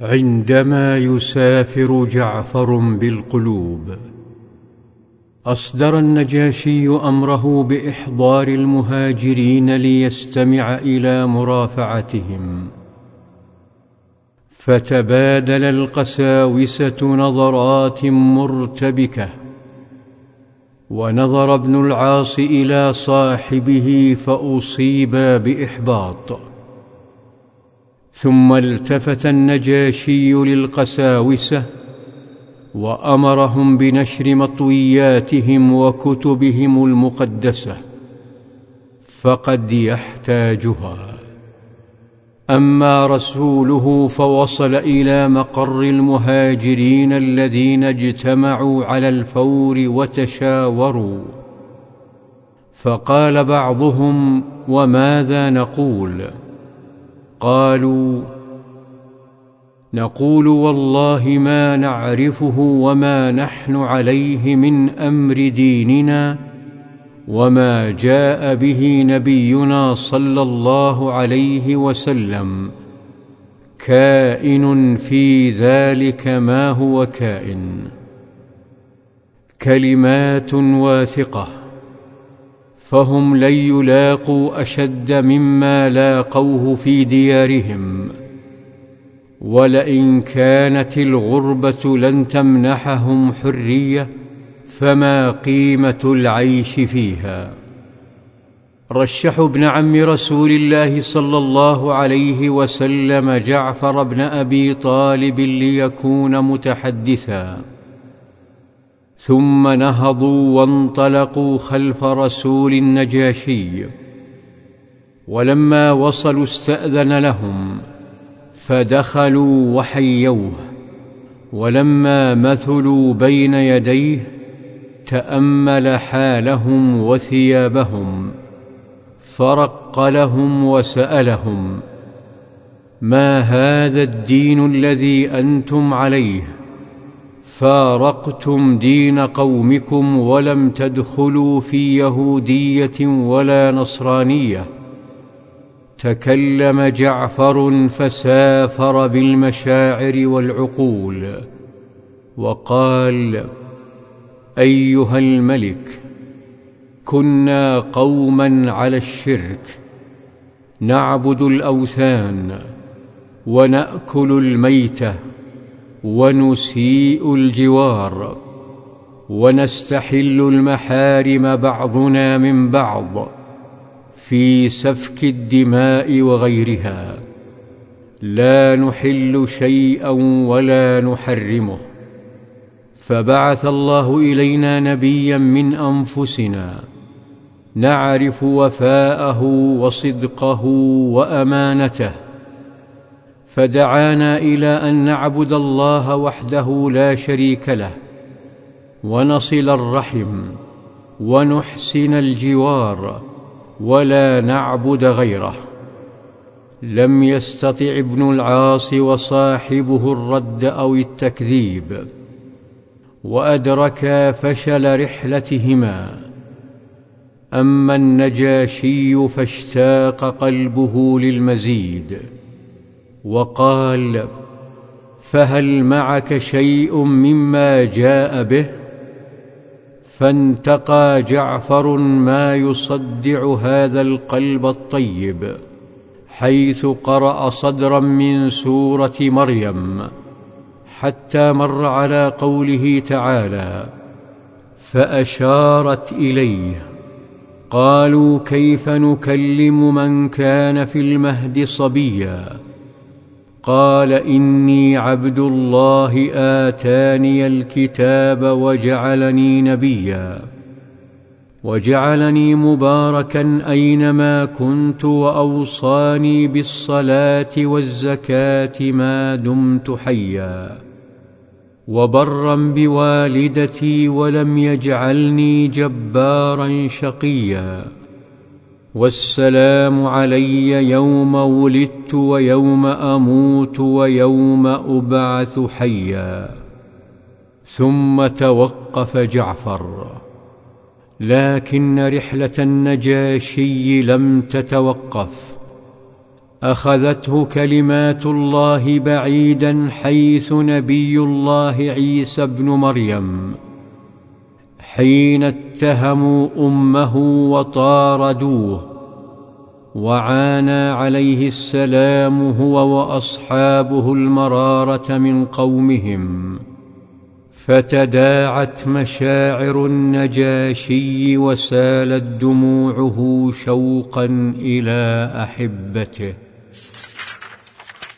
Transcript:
عندما يسافر جعفر بالقلوب. أصدر النجاشي أمره بإحضار المهاجرين ليستمع إلى مرافعتهم. فتبادل القساوسة نظرات مرتبكة. ونظر ابن العاص إلى صاحبه فاصيبا بإحباط. ثم التفت النجاشي للقساوسة وأمرهم بنشر مطوياتهم وكتبهم المقدسة فقد يحتاجها. أما رسوله فوصل إلى مقر المهاجرين الذين اجتمعوا على الفور وتشاوروا. فقال بعضهم وماذا نقول؟ قالوا نقول والله ما نعرفه وما نحن عليه من أمر ديننا وما جاء به نبينا صلى الله عليه وسلم كائن في ذلك ما هو كائن. كلمات واثقة. فهم لن يلاقوا أشد مما لاقوه في ديارهم. ولئن كانت الغربة لن تمنحهم حرية فما قيمة العيش فيها. رشحوا ابن عم رسول الله صلى الله عليه وسلم جعفر بن أبي طالب ليكون متحدثا. ثم نهضوا وانطلقوا خلف رسول النجاشي. ولما وصلوا استأذن لهم فدخلوا وحيوه. ولما مثلوا بين يديه تأمل حالهم وثيابهم. فرق لهم وسألهم ما هذا الدين الذي أنتم عليه؟ فارقتم دين قومكم ولم تدخلوا في يهوديه ولا نصرانيه تكلم جعفر فسافر بالمشاعر والعقول وقال ايها الملك كنا قوما على الشرك نعبد الاوثان وناكل الميته ونسيء الجوار ونستحل المحارم بعضنا من بعض في سفك الدماء وغيرها. لا نحل شيئا ولا نحرمه. فبعث الله إلينا نبيا من أنفسنا نعرف وفاءه وصدقه وأمانته. فدعانا إلى أن نعبد الله وحده لا شريك له ونصل الرحم ونحسن الجوار ولا نعبد غيره. لم يستطع ابن العاص وصاحبه الرد أو التكذيب وأدركا فشل رحلتهما. أما النجاشي فاشتاق قلبه للمزيد. وقال فهل معك شيء مما جاء به؟ فانتقى جعفر ما يصدع هذا القلب الطيب حيث قرأ صدرا من سورة مريم حتى مر على قوله تعالى فأشارت إليه قالوا كيف نكلم من كان في المهد صبيا؟ قال إني عبد الله آتاني الكتاب وجعلني نبيا. وجعلني مباركا أينما كنت وأوصاني بالصلاة والزكاة ما دمت حيا. وبرا بوالدتي ولم يجعلني جبارا شقيا. والسلام علي يوم ولدت ويوم أموت ويوم أبعث حيا. ثم توقف جعفر. لكن رحلة النجاشي لم تتوقف. أخذته كلمات الله بعيدا حيث نبي الله عيسى ابن مريم. حين اتهموا أمه وطاردوه وعانى عليه السلام هو وأصحابه المرارة من قومهم فتداعت مشاعر النجاشي وسالت دموعه شوقا إلى أحبته.